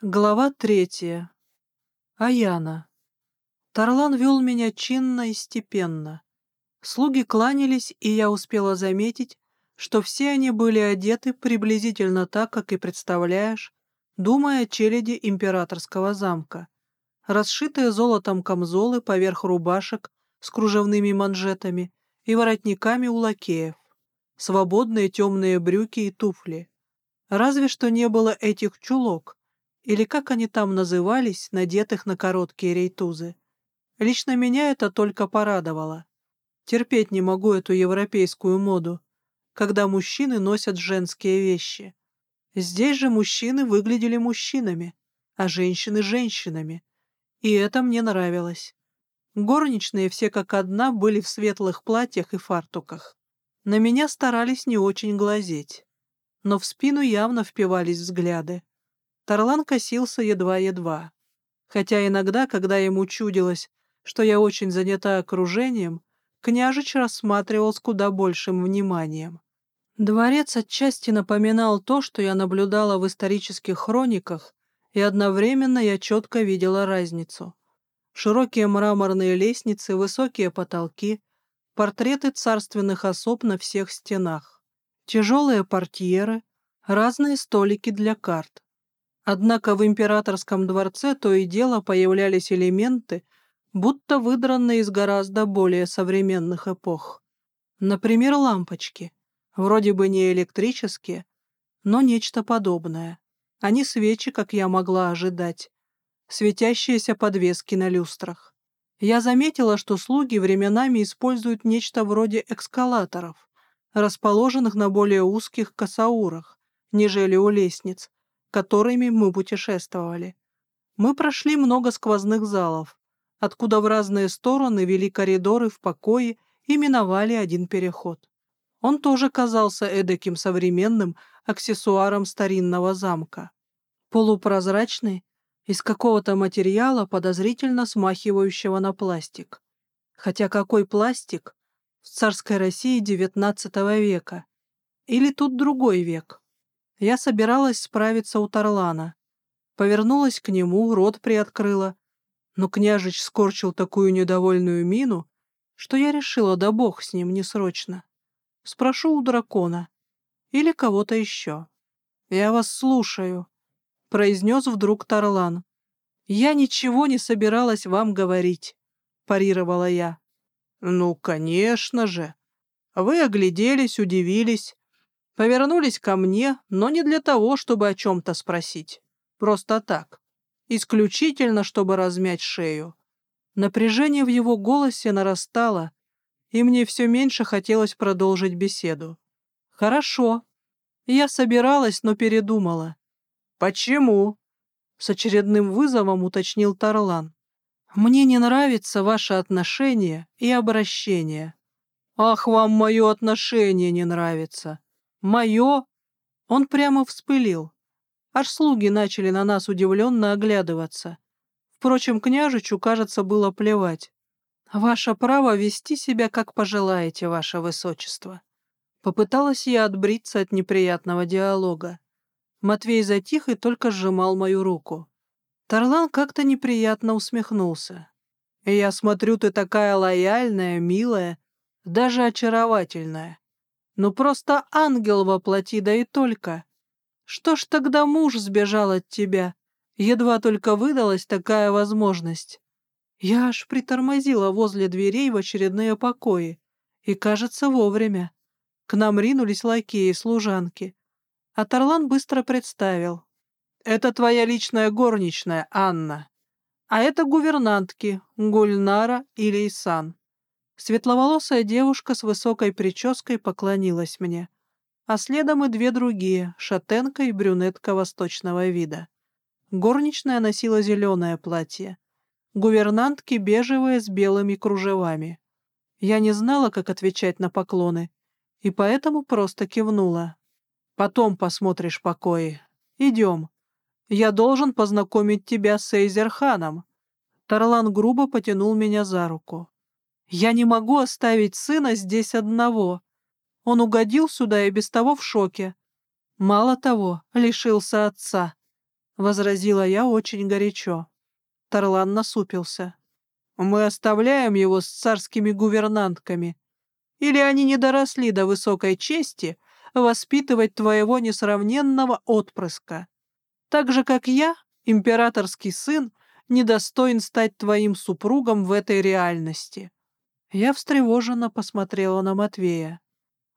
Глава третья. Аяна. Тарлан вел меня чинно и степенно. Слуги кланялись, и я успела заметить, что все они были одеты приблизительно так, как и представляешь, думая о челяди императорского замка. Расшитые золотом камзолы поверх рубашек с кружевными манжетами и воротниками у лакеев, свободные темные брюки и туфли. Разве что не было этих чулок, или как они там назывались, надетых на короткие рейтузы. Лично меня это только порадовало. Терпеть не могу эту европейскую моду, когда мужчины носят женские вещи. Здесь же мужчины выглядели мужчинами, а женщины — женщинами. И это мне нравилось. Горничные все как одна были в светлых платьях и фартуках. На меня старались не очень глазеть, но в спину явно впивались взгляды. Тарлан косился едва-едва. Хотя иногда, когда ему чудилось, что я очень занята окружением, княжич рассматривал с куда большим вниманием. Дворец отчасти напоминал то, что я наблюдала в исторических хрониках, и одновременно я четко видела разницу. Широкие мраморные лестницы, высокие потолки, портреты царственных особ на всех стенах, тяжелые портьеры, разные столики для карт. Однако в императорском дворце то и дело появлялись элементы, будто выдранные из гораздо более современных эпох. Например, лампочки. Вроде бы не электрические, но нечто подобное. Они свечи, как я могла ожидать. Светящиеся подвески на люстрах. Я заметила, что слуги временами используют нечто вроде эскалаторов, расположенных на более узких косаурах, нежели у лестниц, которыми мы путешествовали. Мы прошли много сквозных залов, откуда в разные стороны вели коридоры в покое и миновали один переход. Он тоже казался эдаким современным аксессуаром старинного замка. Полупрозрачный, из какого-то материала, подозрительно смахивающего на пластик. Хотя какой пластик в царской России XIX века? Или тут другой век? Я собиралась справиться у Тарлана. Повернулась к нему, рот приоткрыла. Но княжич скорчил такую недовольную мину, что я решила, да бог с ним, не срочно. Спрошу у дракона. Или кого-то еще. «Я вас слушаю», — произнес вдруг Тарлан. «Я ничего не собиралась вам говорить», — парировала я. «Ну, конечно же». Вы огляделись, удивились, Повернулись ко мне, но не для того, чтобы о чем-то спросить. Просто так. Исключительно, чтобы размять шею. Напряжение в его голосе нарастало, и мне все меньше хотелось продолжить беседу. «Хорошо. Я собиралась, но передумала». «Почему?» — с очередным вызовом уточнил Тарлан. «Мне не нравится ваше отношение и обращение». «Ах, вам мое отношение не нравится!» Мое? Он прямо вспылил. Аж слуги начали на нас удивленно оглядываться. Впрочем, княжичу, кажется, было плевать. «Ваше право вести себя, как пожелаете, ваше высочество». Попыталась я отбриться от неприятного диалога. Матвей затих и только сжимал мою руку. Тарлан как-то неприятно усмехнулся. «Я смотрю, ты такая лояльная, милая, даже очаровательная. Ну просто ангел воплоти, да и только. Что ж тогда муж сбежал от тебя? Едва только выдалась такая возможность. Я аж притормозила возле дверей в очередные покои. И, кажется, вовремя. К нам ринулись лакеи и служанки. А Тарлан быстро представил. «Это твоя личная горничная, Анна. А это гувернантки Гульнара и Лейсан. Светловолосая девушка с высокой прической поклонилась мне, а следом и две другие, шатенка и брюнетка восточного вида. Горничная носила зеленое платье, гувернантки бежевое с белыми кружевами. Я не знала, как отвечать на поклоны, и поэтому просто кивнула. «Потом посмотришь покои. Идем. Я должен познакомить тебя с Эйзерханом». Тарлан грубо потянул меня за руку. Я не могу оставить сына здесь одного. Он угодил сюда и без того в шоке. Мало того, лишился отца. возразила я очень горячо. Тарлан насупился. Мы оставляем его с царскими гувернантками. Или они не доросли до высокой чести воспитывать твоего несравненного отпрыска. Так же, как я, императорский сын, недостоин стать твоим супругом в этой реальности. Я встревоженно посмотрела на Матвея.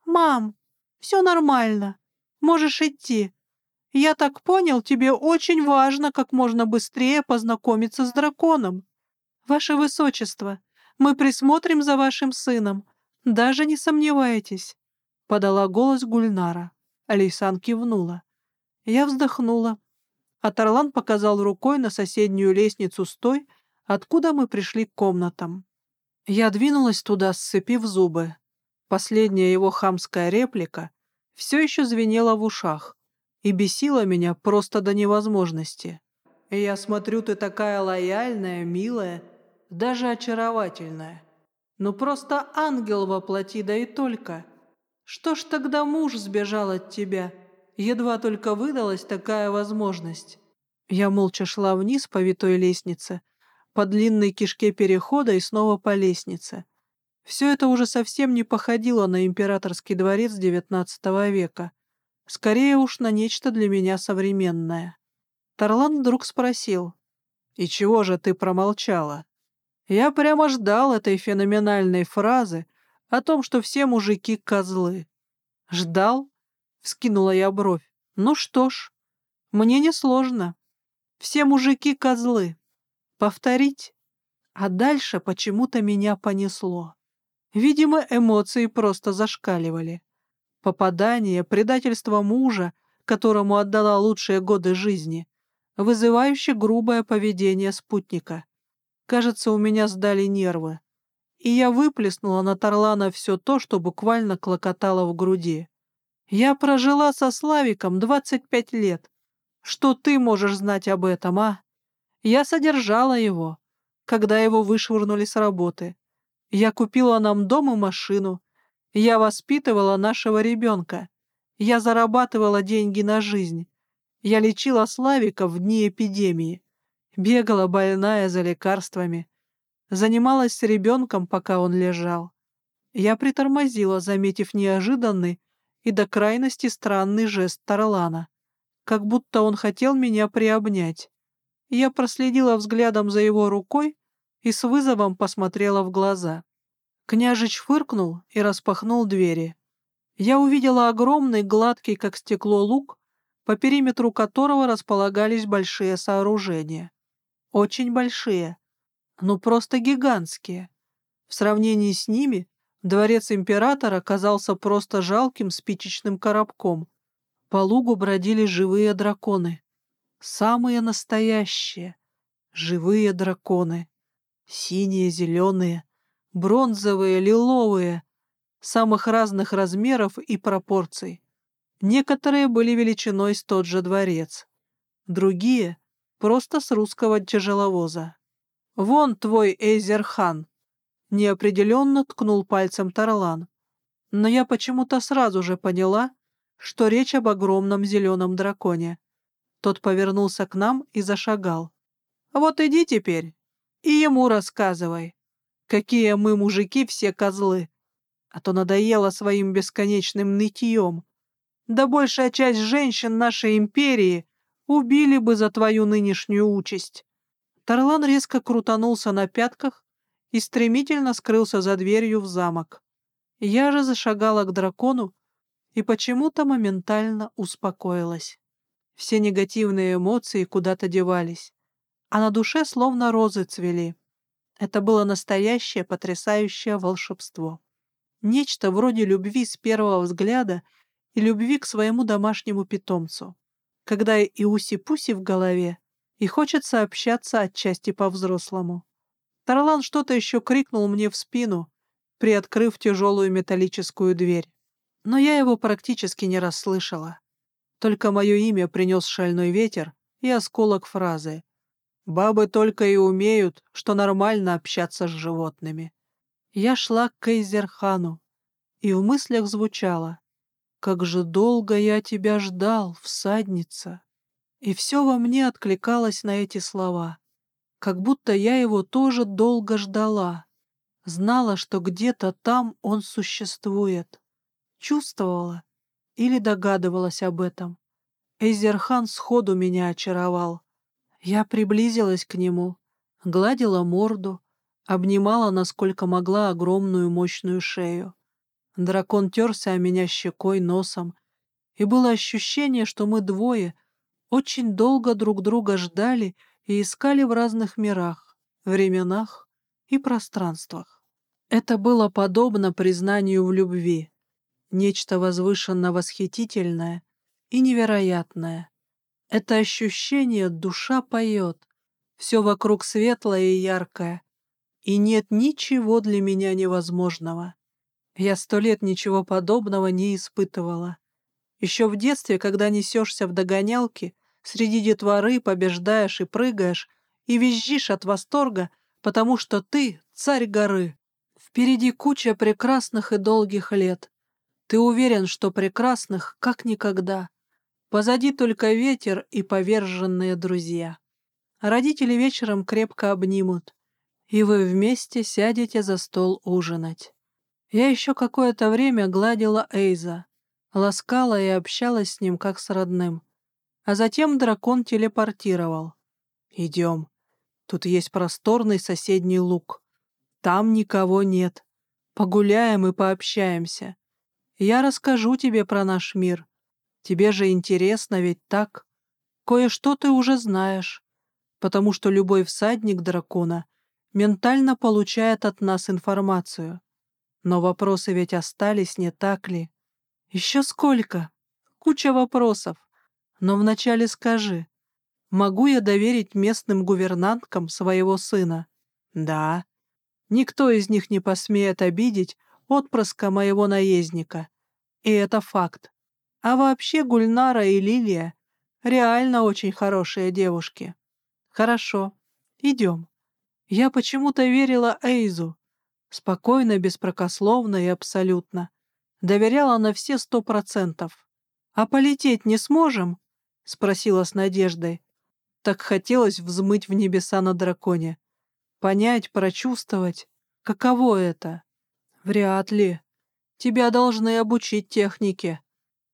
«Мам, все нормально. Можешь идти. Я так понял, тебе очень важно как можно быстрее познакомиться с драконом. Ваше Высочество, мы присмотрим за вашим сыном. Даже не сомневайтесь», — подала голос Гульнара. Алисан кивнула. Я вздохнула. А Тарлан показал рукой на соседнюю лестницу с той, откуда мы пришли к комнатам. Я двинулась туда, сцепив зубы. Последняя его хамская реплика все еще звенела в ушах и бесила меня просто до невозможности. «Я смотрю, ты такая лояльная, милая, даже очаровательная. Ну просто ангел воплоти, да и только. Что ж тогда муж сбежал от тебя? Едва только выдалась такая возможность». Я молча шла вниз по витой лестнице, по длинной кишке перехода и снова по лестнице. Все это уже совсем не походило на императорский дворец XIX века. Скорее уж на нечто для меня современное. Тарлан вдруг спросил, «И чего же ты промолчала?» Я прямо ждал этой феноменальной фразы о том, что все мужики — козлы. «Ждал?» — вскинула я бровь. «Ну что ж, мне несложно. Все мужики — козлы. Повторить?» А дальше почему-то меня понесло. Видимо, эмоции просто зашкаливали. Попадание, предательство мужа, которому отдала лучшие годы жизни, вызывающе грубое поведение спутника. Кажется, у меня сдали нервы. И я выплеснула на Тарлана все то, что буквально клокотало в груди. Я прожила со Славиком 25 лет. Что ты можешь знать об этом, а? Я содержала его, когда его вышвырнули с работы. Я купила нам дом и машину. Я воспитывала нашего ребенка. Я зарабатывала деньги на жизнь. Я лечила Славика в дни эпидемии. Бегала больная за лекарствами. Занималась с ребенком, пока он лежал. Я притормозила, заметив неожиданный и до крайности странный жест Тарлана, как будто он хотел меня приобнять. Я проследила взглядом за его рукой и с вызовом посмотрела в глаза. Княжич фыркнул и распахнул двери. Я увидела огромный, гладкий, как стекло, лук, по периметру которого располагались большие сооружения. Очень большие, ну просто гигантские. В сравнении с ними дворец императора казался просто жалким спичечным коробком. По лугу бродили живые драконы. Самые настоящие. Живые драконы синие, зеленые, бронзовые, лиловые, самых разных размеров и пропорций. Некоторые были величиной с тот же дворец, другие — просто с русского тяжеловоза. «Вон твой Эйзерхан!» — неопределенно ткнул пальцем Тарлан. Но я почему-то сразу же поняла, что речь об огромном зеленом драконе. Тот повернулся к нам и зашагал. «Вот иди теперь, и ему рассказывай, какие мы, мужики, все козлы. А то надоело своим бесконечным нытьем. Да большая часть женщин нашей империи убили бы за твою нынешнюю участь. Тарлан резко крутанулся на пятках и стремительно скрылся за дверью в замок. Я же зашагала к дракону и почему-то моментально успокоилась. Все негативные эмоции куда-то девались а на душе словно розы цвели. Это было настоящее потрясающее волшебство. Нечто вроде любви с первого взгляда и любви к своему домашнему питомцу. Когда и уси-пуси в голове, и хочется общаться отчасти по-взрослому. Тарлан что-то еще крикнул мне в спину, приоткрыв тяжелую металлическую дверь. Но я его практически не расслышала. Только мое имя принес шальной ветер и осколок фразы Бабы только и умеют, что нормально общаться с животными. Я шла к Кейзерхану, и в мыслях звучало «Как же долго я тебя ждал, всадница!» И все во мне откликалось на эти слова, как будто я его тоже долго ждала, знала, что где-то там он существует, чувствовала или догадывалась об этом. Эйзерхан сходу меня очаровал. Я приблизилась к нему, гладила морду, обнимала, насколько могла, огромную мощную шею. Дракон терся о меня щекой, носом, и было ощущение, что мы двое очень долго друг друга ждали и искали в разных мирах, временах и пространствах. Это было подобно признанию в любви, нечто возвышенно-восхитительное и невероятное. Это ощущение душа поет, все вокруг светлое и яркое, и нет ничего для меня невозможного. Я сто лет ничего подобного не испытывала. Еще в детстве, когда несешься в догонялки, среди детворы побеждаешь и прыгаешь, и визжишь от восторга, потому что ты — царь горы. Впереди куча прекрасных и долгих лет. Ты уверен, что прекрасных, как никогда. Позади только ветер и поверженные друзья. Родители вечером крепко обнимут, и вы вместе сядете за стол ужинать. Я еще какое-то время гладила Эйза, ласкала и общалась с ним как с родным. А затем дракон телепортировал. «Идем. Тут есть просторный соседний луг. Там никого нет. Погуляем и пообщаемся. Я расскажу тебе про наш мир. Тебе же интересно, ведь так? Кое-что ты уже знаешь, потому что любой всадник дракона ментально получает от нас информацию. Но вопросы ведь остались, не так ли? Еще сколько? Куча вопросов. Но вначале скажи, могу я доверить местным гувернанткам своего сына? Да. Никто из них не посмеет обидеть отпрыска моего наездника. И это факт. А вообще Гульнара и Лилия реально очень хорошие девушки. Хорошо, идем. Я почему-то верила Эйзу. Спокойно, беспрекословно и абсолютно. Доверяла на все сто процентов. «А полететь не сможем?» — спросила с надеждой. Так хотелось взмыть в небеса на драконе. Понять, прочувствовать, каково это. Вряд ли. Тебя должны обучить технике.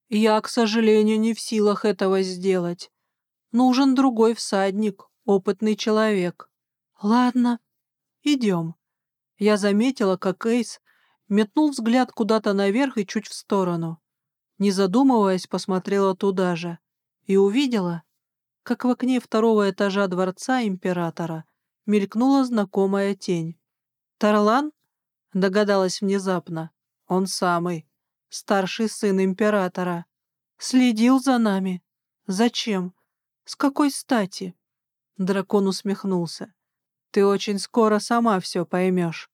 Я, к сожалению, не в силах этого сделать. Нужен другой всадник, опытный человек. Ладно, идем. Я заметила, как Эйс метнул взгляд куда-то наверх и чуть в сторону. Не задумываясь, посмотрела туда же и увидела, как в окне второго этажа дворца императора мелькнула знакомая тень. «Тарлан?» — догадалась внезапно. Он самый, старший сын императора. Следил за нами. Зачем? С какой стати? Дракон усмехнулся. Ты очень скоро сама все поймешь.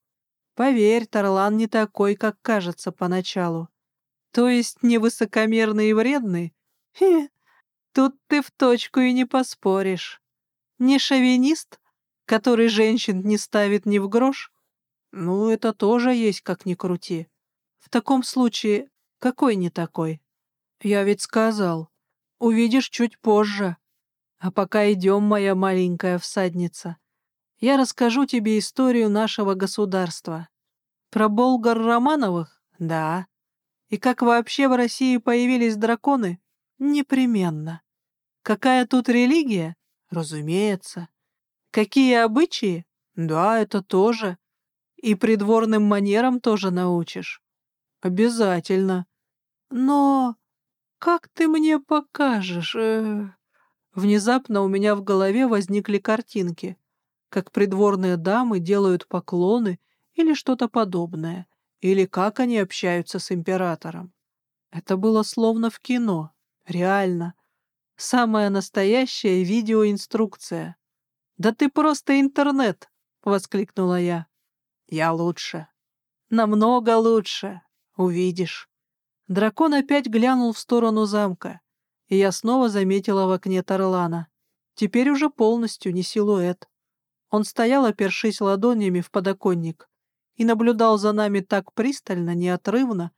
Поверь, Тарлан не такой, как кажется поначалу. То есть не высокомерный и вредный? Хе, тут ты в точку и не поспоришь. Не шовинист, который женщин не ставит ни в грош? Ну, это тоже есть, как ни крути. В таком случае, какой не такой? Я ведь сказал, увидишь чуть позже. А пока идем, моя маленькая всадница, я расскажу тебе историю нашего государства. Про болгар Романовых? Да. И как вообще в России появились драконы? Непременно. Какая тут религия? Разумеется. Какие обычаи? Да, это тоже. И придворным манерам тоже научишь. «Обязательно. Но как ты мне покажешь?» э... Внезапно у меня в голове возникли картинки, как придворные дамы делают поклоны или что-то подобное, или как они общаются с императором. Это было словно в кино, реально. Самая настоящая видеоинструкция. «Да ты просто интернет!» — воскликнула я. «Я лучше. Намного лучше. Увидишь. Дракон опять глянул в сторону замка, и я снова заметила в окне Тарлана. Теперь уже полностью не силуэт. Он стоял, опершись ладонями в подоконник, и наблюдал за нами так пристально, неотрывно,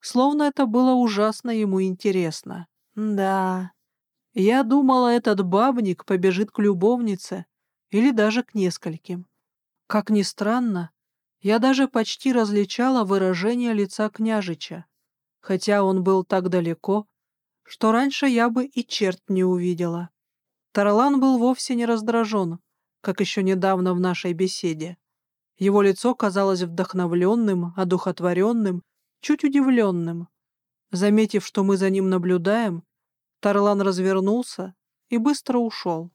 словно это было ужасно ему интересно. Да, Я думала, этот бабник побежит к любовнице или даже к нескольким. Как ни странно, я даже почти различала выражение лица княжича, хотя он был так далеко, что раньше я бы и черт не увидела. Тарлан был вовсе не раздражен, как еще недавно в нашей беседе. Его лицо казалось вдохновленным, одухотворенным, чуть удивленным. Заметив, что мы за ним наблюдаем, Тарлан развернулся и быстро ушел.